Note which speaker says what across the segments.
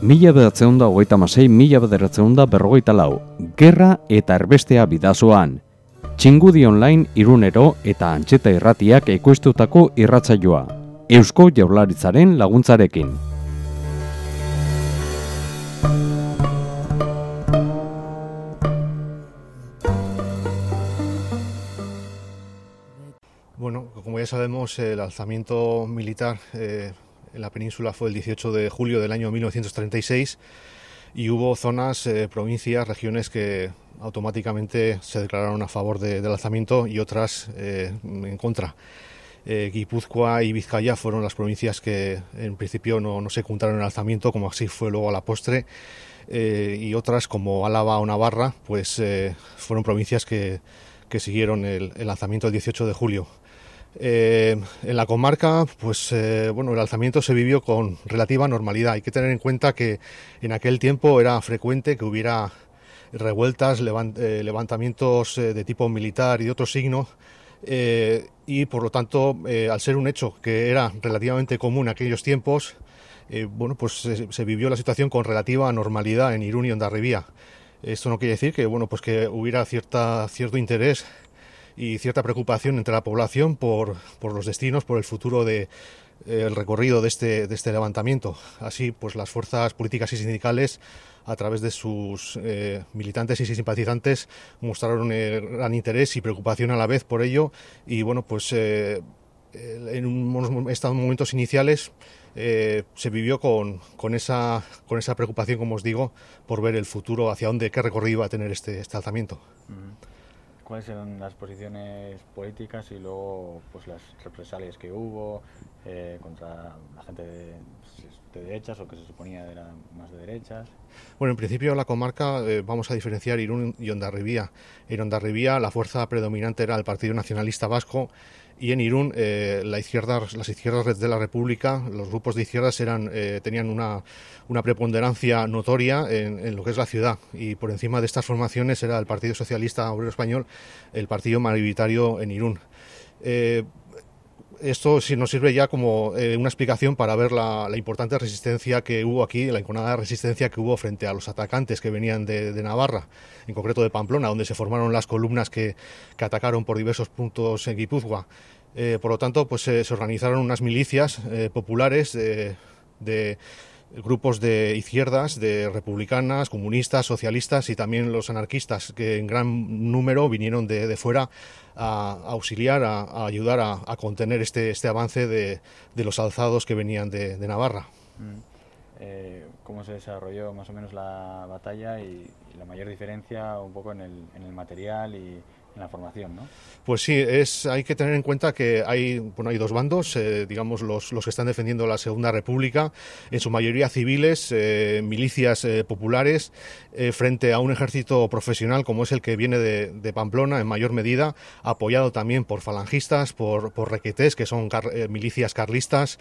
Speaker 1: Mila bederatzen da hogeita masei, mila bederatzen da berrogeita lau. Gerra eta erbestea bidazoan. Txingudi online irunero eta antxeta irratiak ekoiztutako irratzaioa. Eusko jaularitzaren laguntzarekin.
Speaker 2: Bueno, como ya sabemos, el alzamiento militar eh, en la península fue el 18 de julio del año 1936 y hubo zonas, eh, provincias, regiones que automáticamente se declararon a favor de, del alzamiento y otras eh, en contra. Eh, Guipúzcoa y Vizcaya fueron las provincias que en principio no, se juntaron el alzamiento, como así fue luego a la postre, y otras como Álava o Navarra, pues fueron provincias que, que siguieron el lanzamiento el 18 de julio. Eh, en la comarca, pues eh, bueno, el alzamiento se vivió con relativa normalidad. Hay que tener en cuenta que en aquel tiempo era frecuente que hubiera revueltas, eh, levantamientos de tipo militar y de otro signo, y por lo tanto, al ser un hecho que era relativamente común en aquellos tiempos, bueno, pues se, se, vivió la situación con relativa normalidad en Irún y Ondarribía. Esto no quiere decir que bueno, pues que hubiera cierta, cierto interés y cierta preocupación entre la población por, por los destinos, por el futuro de, eh, el recorrido de este, de este levantamiento. Así, pues las fuerzas políticas y sindicales, a través de sus eh, militantes y simpatizantes, mostraron eh, gran interés y preocupación a la vez por ello. Y bueno, pues eh, en estos momentos iniciales se vivió con, con, esa, con esa preocupación, como os digo, por ver el futuro, hacia dónde, qué recorrido iba a tener este, este alzamiento.
Speaker 3: ¿Cuáles eran las posiciones políticas y luego pues las represalias que hubo eh, contra la gente de, de, derechas o que se suponía era más de derechas?
Speaker 2: Bueno, en principio la comarca eh, vamos a diferenciar Irún y Ondarribía. En Ondarribía la fuerza predominante era el Partido Nacionalista Vasco y en Irún eh, la izquierda, las izquierdas de la República, los grupos de izquierdas eran, eh, tenían una, preponderancia notoria en, en, lo que es la ciudad y por encima de estas formaciones era el Partido Socialista Obrero Español, el partido mayoritario en Irún. Eh, esto sí nos sirve ya como eh, una explicación para ver la, importante resistencia que hubo aquí, la enconada resistencia que hubo frente a los atacantes que venían de, Navarra, en concreto de Pamplona, donde se formaron las columnas que, que atacaron por diversos puntos en Guipúzcoa. Eh, por lo tanto, pues eh, se organizaron unas milicias populares de grupos de izquierdas, de republicanas, comunistas, socialistas y también los anarquistas, que en gran número vinieron de, de fuera a, auxiliar, a, ayudar a, a, contener este, este avance de, de, los alzados que venían de, de Navarra.
Speaker 3: Mm. Eh, ¿Cómo se desarrolló más o menos la batalla y, y la mayor diferencia un poco en el, en el material y, en la formación, ¿no?
Speaker 2: Pues sí, es, hay que tener en cuenta que hay, bueno, hay dos bandos, eh, digamos los, los, que están defendiendo la Segunda República, en su mayoría civiles, eh, milicias eh, populares, frente a un ejército profesional como es el que viene de, de Pamplona en mayor medida, apoyado también por falangistas, por, por requetés, que son car milicias carlistas,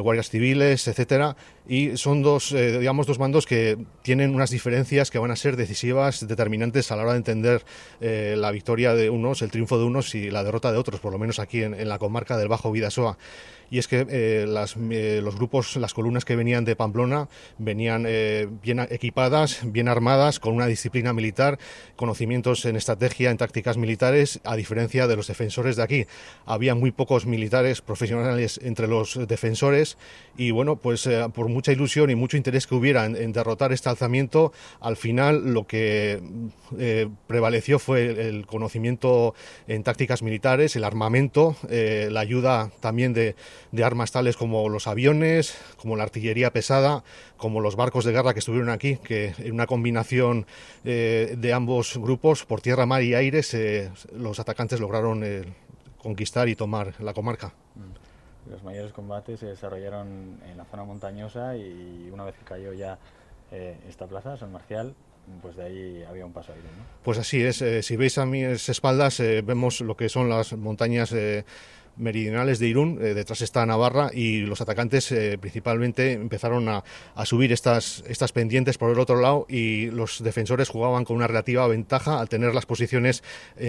Speaker 2: guardias civiles, etcétera, y son dos, digamos, dos bandos que tienen unas diferencias que van a ser decisivas, determinantes a la hora de entender la victoria de unos, el triunfo de unos y la derrota de otros, por lo menos aquí en, en la comarca del Bajo Vidasoa y es que eh, las, eh, los grupos, las columnas que venían de Pamplona venían eh, bien equipadas, bien armadas, con una disciplina militar, conocimientos en estrategia, en tácticas militares, a diferencia de los defensores de aquí. Había muy pocos militares profesionales entre los defensores y bueno, pues por mucha ilusión y mucho interés que hubiera en, en derrotar este alzamiento, al final lo que prevaleció fue el, conocimiento en tácticas militares, el armamento, la ayuda también de, de armas tales como los aviones, como la artillería pesada, como los barcos de guerra que estuvieron aquí, que en una combinación eh, de ambos grupos, por tierra, mar y aire, se, los atacantes lograron eh, conquistar y tomar la comarca.
Speaker 3: Los mayores combates se desarrollaron en la zona montañosa y una vez que cayó ya eh, esta plaza, San Marcial, pues de ahí había un paso aire, ¿no?
Speaker 2: Pues así es. Eh, si veis a mis espaldas, eh, vemos lo que son las montañas eh, meridionales de Irún, eh, detrás está Navarra, y los atacantes eh, principalmente empezaron a, subir estas, estas pendientes por el otro lado y los defensores jugaban con una relativa ventaja al tener las posiciones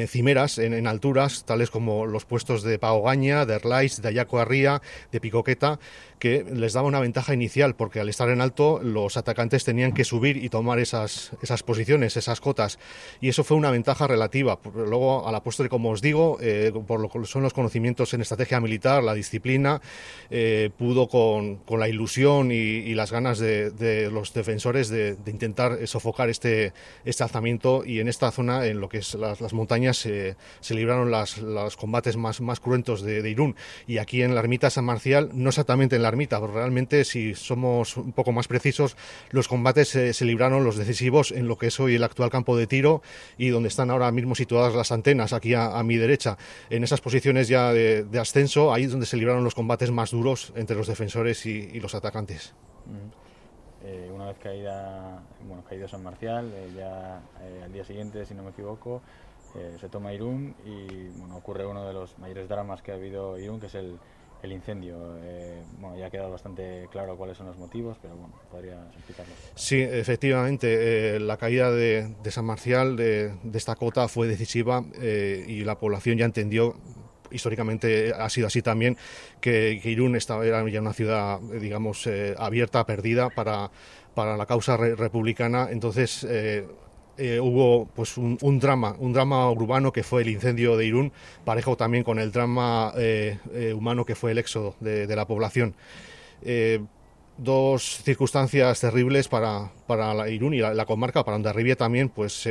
Speaker 2: cimeras en, alturas, tales como los puestos de Paogaña, de Erlais, de Ayaco Arría, de Picoqueta, que les daba una ventaja inicial, porque al estar en alto los atacantes tenían que subir y tomar esas, esas posiciones, esas cotas, y eso fue una ventaja relativa. Luego, a la postre, como os digo, eh, por lo son los conocimientos en estrategia militar, la disciplina, eh, pudo con, con, la ilusión y, las ganas de, los defensores de, intentar sofocar este, este alzamiento y en esta zona, en lo que es las, montañas, se libraron las, los combates más, más cruentos de, Irún. Y aquí en la ermita San Marcial, no exactamente en la ermita, pero realmente, si somos un poco más precisos, los combates se libraron los decisivos en lo que es hoy el actual campo de tiro y donde están ahora mismo situadas las antenas, aquí a, mi derecha. En esas posiciones ya de, ascenso, ahí es donde se libraron los combates más duros entre los defensores y, los atacantes.
Speaker 3: Eh, una vez caída, bueno, caído San Marcial, eh, ya eh, al día siguiente, si no me equivoco, se toma Irún y bueno, ocurre uno de los mayores dramas que ha habido Irún, que es el, el incendio. Eh, bueno, ya ha quedado bastante claro cuáles son los motivos, pero bueno, podrías explicarlo.
Speaker 2: Sí, efectivamente, eh, la caída de, San Marcial, de, esta cota, fue decisiva eh, y la población ya entendió históricamente ha sido así también, que, Irún estaba, era ya una ciudad, digamos, abierta, perdida para, para la causa republicana. Entonces, eh, hubo pues un, drama, un drama urbano que fue el incendio de Irún, parejo también con el drama eh, eh, humano que fue el éxodo de, la población. dos circunstancias terribles para, para Irún y la, comarca, para Ondarribia también, pues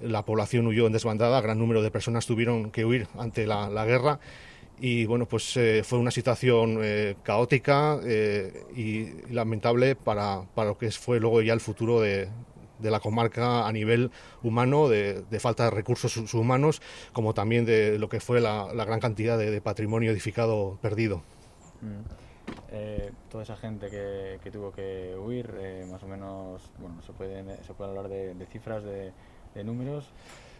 Speaker 2: la población huyó en desbandada, gran número de personas tuvieron que huir ante la, guerra y bueno, pues fue una situación caótica y lamentable para, para, lo que fue luego ya el futuro de, de la comarca a nivel humano, de, falta de recursos humanos, como también de lo que fue la, gran cantidad de, patrimonio edificado perdido.
Speaker 3: Mm. Eh, toda esa gente que, tuvo que huir, eh, más o menos, bueno, se puede, se puede hablar de, cifras, de, números.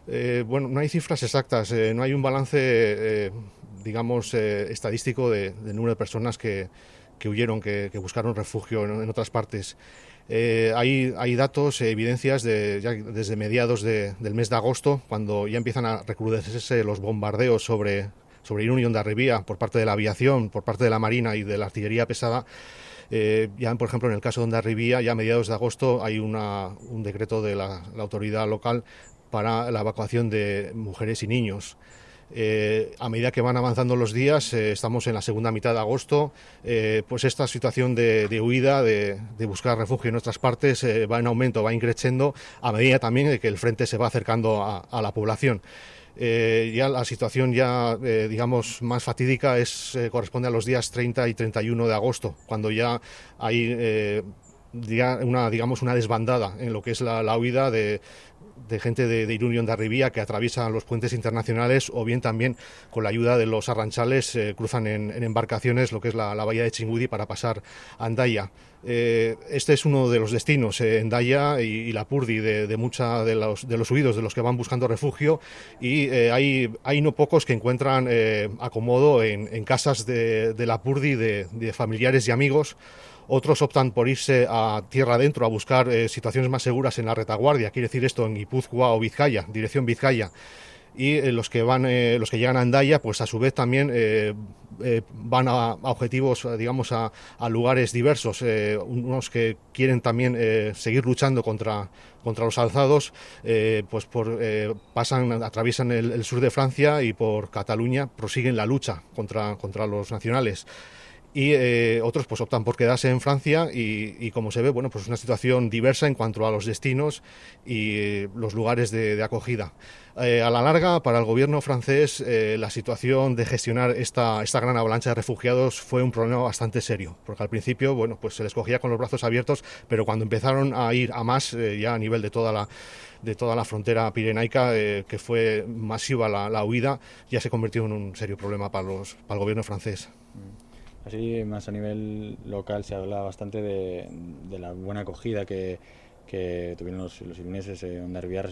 Speaker 2: Eh, bueno, no hay cifras exactas, no hay un balance, digamos, estadístico de, número de personas que, huyeron, que, buscaron refugio en otras partes. Eh, hay, hay, datos, evidencias de, desde mediados del mes de agosto, cuando ya empiezan a recrudecerse los bombardeos sobre, sobre Irún y Ondarribía por parte de la aviación, por parte de la Marina y de la artillería pesada. Eh, ya, por ejemplo, en el caso de Ondarribía, ya a mediados de agosto hay una, un decreto de la autoridad local para la evacuación de mujeres y niños. Eh, a medida que van avanzando los días, eh, estamos en la segunda mitad de agosto, pues esta situación de, huida, de, buscar refugio en otras partes, va en aumento, va increciendo, a medida también de que el frente se va acercando a, la población. Ya la situación ya digamos más fatídica es corresponde a los días 30 y 31 de agosto cuando ya hay una digamos una desbandada en lo que es la huida de, de gente de, de Irún y Ondarribía que atraviesan los puentes internacionales o bien también con la ayuda de los arranchales eh, cruzan en, embarcaciones lo que es la, bahía de Chingudi para pasar a Andaya. Eh, este es uno de los destinos, eh, Endaya y, la Purdi, de, de muchos de los, de huidos, de los que van buscando refugio. Y hay, hay no pocos que encuentran acomodo en, casas de, de la Purdi, de familiares y amigos. Otros optan por irse a tierra adentro a buscar eh, situaciones más seguras en la retaguardia, quiere decir esto en Guipúzcoa o Vizcaya, dirección Vizcaya. Y eh, los que van, eh, los que llegan a Andaya, pues a su vez también van a, objetivos, digamos, a, lugares diversos. unos que quieren también seguir luchando contra, contra los alzados, pues por, pasan, atraviesan el, el, sur de Francia y por Cataluña prosiguen la lucha contra, contra los nacionales y eh, otros pues optan por quedarse en Francia y, como se ve bueno pues una situación diversa en cuanto a los destinos y eh, los lugares de, acogida eh, a la larga para el gobierno francés la situación de gestionar esta, esta gran avalancha de refugiados fue un problema bastante serio porque al principio bueno pues se les cogía con los brazos abiertos pero cuando empezaron a ir a más ya a nivel de toda la de toda la frontera pirenaica, que fue masiva la, huida, ya se convirtió en un serio problema para, los, para el gobierno francés. Mm.
Speaker 3: Así, más a nivel local, se habla bastante de, la buena acogida que, que tuvieron los, los eh,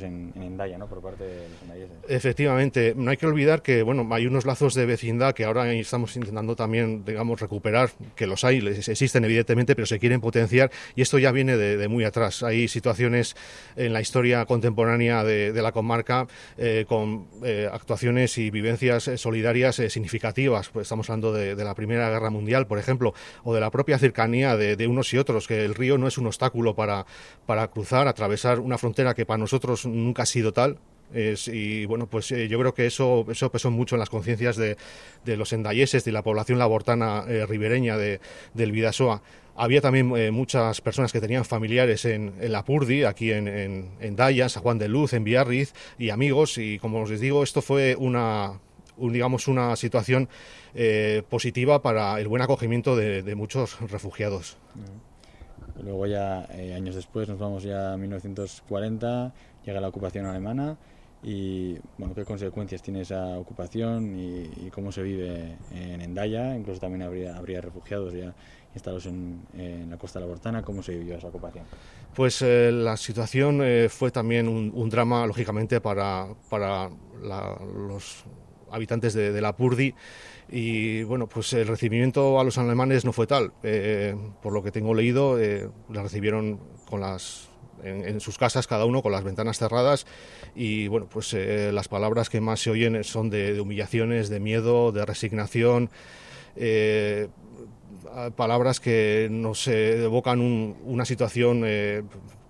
Speaker 3: en, en Endaya, ¿no? por parte de los endayeses.
Speaker 2: Efectivamente, no hay que olvidar que bueno, hay unos lazos de vecindad que ahora estamos intentando también, digamos, recuperar, que los hay, existen evidentemente, pero se quieren potenciar y esto ya viene de, muy atrás. Hay situaciones en la historia contemporánea de, la comarca eh, con eh, actuaciones y vivencias eh, solidarias significativas. Pues estamos hablando de, la Primera Guerra Mundial, por ejemplo, o de la propia cercanía de, unos y otros, que el río no es un obstáculo para, para cruzar, atravesar una frontera que para nosotros nunca ha sido tal, y bueno, pues eh, yo creo que eso, eso pesó mucho en las conciencias de, los endayeses, de la población labortana eh, ribereña de, del Vidasoa. Había también eh, muchas personas que tenían familiares en, en la Purdi, aquí en, en, en Daya, San Juan de Luz, en Biarritz, y amigos, y como os digo, esto fue una, digamos, una situación positiva para el buen acogimiento de, muchos refugiados. Mm.
Speaker 3: Luego ya eh, años después nos vamos ya a 1940, llega la ocupación alemana y bueno, qué consecuencias tiene esa ocupación y, cómo se vive en Endaya, incluso también habría, habría refugiados ya instalados en, la costa labortana, ¿cómo se vivió esa ocupación?
Speaker 2: Pues eh, la situación eh, fue también un, drama, lógicamente, para, para los habitantes de, de la Purdi y bueno, pues el recibimiento a los alemanes no fue tal. Eh, por lo que tengo leído, eh, la recibieron con las en, sus casas cada uno con las ventanas cerradas y bueno, pues eh, las palabras que más se oyen son de, humillaciones, de miedo, de resignación. palabras que nos evocan una situación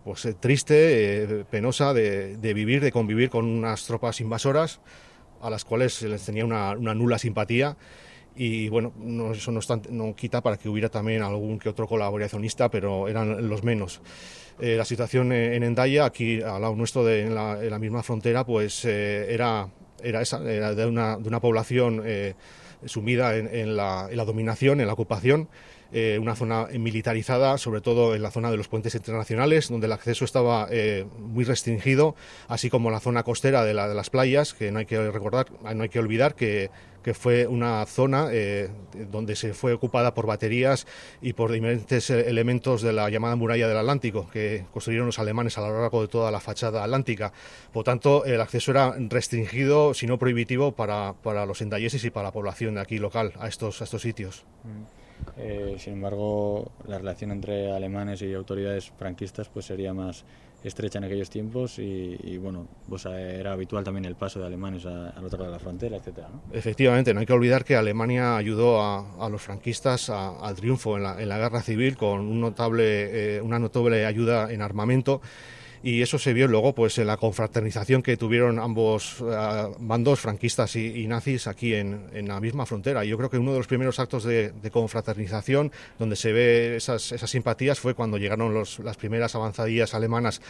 Speaker 2: pues triste, penosa de, de vivir, de convivir con unas tropas invasoras a las cuales les tenía una, nula simpatía y bueno, no, eso no, no, quita para que hubiera también algún que otro colaboracionista, pero eran los menos. Eh, la situación en Endaya, aquí al lado nuestro de en la, misma frontera, pues eh, era, era, esa, era de, una, de una población eh, sumida en, la, en, la, dominación, en la ocupación, eh, una zona militarizada, sobre todo en la zona de los puentes internacionales, donde el acceso estaba eh, muy restringido, así como la zona costera de, la, de, las playas, que no hay que recordar, no hay que olvidar que, que fue una zona eh, donde se fue ocupada por baterías y por diferentes elementos de la llamada muralla del Atlántico, que construyeron los alemanes a lo largo de toda la fachada atlántica. Por tanto, el acceso era restringido, si no prohibitivo, para, para los endayeses y para la población de aquí local a estos, estos sitios.
Speaker 3: Eh, sin embargo, la relación entre alemanes y autoridades franquistas pues sería más estrecha en aquellos tiempos y, bueno, pues eh, era habitual también el paso de alemanes al otro lado de la frontera, etcétera.
Speaker 2: Efectivamente, no hay que olvidar que Alemania ayudó a, los franquistas al triunfo en la, en la, guerra civil con un notable, eh, una notable ayuda en armamento y eso se vio luego pues en la confraternización que tuvieron ambos uh, bandos franquistas y, nazis aquí en, en, la misma frontera. Yo creo que uno de los primeros actos de, de confraternización donde se ve esas, esas simpatías fue cuando llegaron los, las primeras avanzadillas alemanas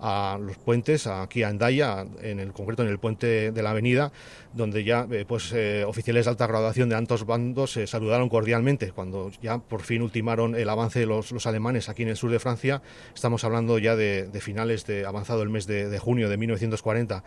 Speaker 2: a los puentes, aquí a Andaya, en el concreto en el puente de la avenida, donde ya eh, pues eh, oficiales de alta graduación de ambos bandos se saludaron cordialmente cuando ya por fin ultimaron el avance de los, alemanes aquí en el sur de Francia. Estamos hablando ya de, de finales de avanzado el mes de, de junio de 1940.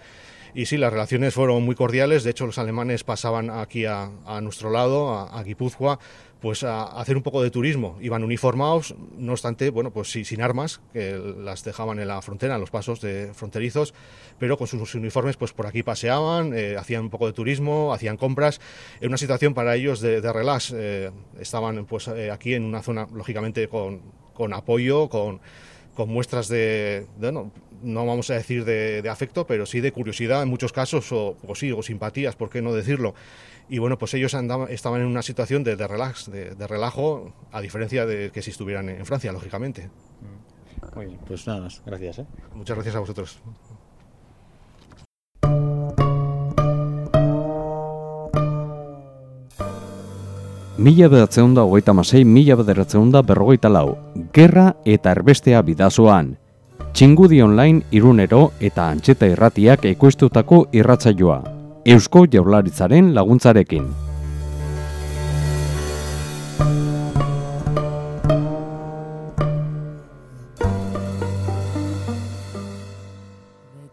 Speaker 2: Y sí, las relaciones fueron muy cordiales. De hecho, los alemanes pasaban aquí a, a nuestro lado, a, a Guipúzcoa, pues a hacer un poco de turismo. Iban uniformados, no obstante, bueno, pues sí, sin armas, que las dejaban en la frontera, en los pasos de fronterizos, pero con sus uniformes, pues por aquí paseaban, eh, hacían un poco de turismo, hacían compras. En una situación para ellos de, relax. Eh, estaban pues eh, aquí en una zona, lógicamente, con, con apoyo, con con muestras de, no, no, vamos a decir de, de, afecto, pero sí de curiosidad en muchos casos, o, o, sí, o simpatías, ¿por qué no decirlo? Y bueno, pues ellos andaban, estaban en una situación de, de relax, de, de, relajo, a diferencia de que si estuvieran en Francia, lógicamente.
Speaker 3: Muy bien, pues nada más, gracias. ¿eh?
Speaker 2: Muchas gracias a vosotros.
Speaker 1: Mila bederatzen da hogeita masei, mila bederatzen da berrogeita lau. Gerra eta erbestea bidazoan. Txingudi online irunero eta antxeta irratiak ekoiztutako irratzaioa. Eusko jaularitzaren laguntzarekin.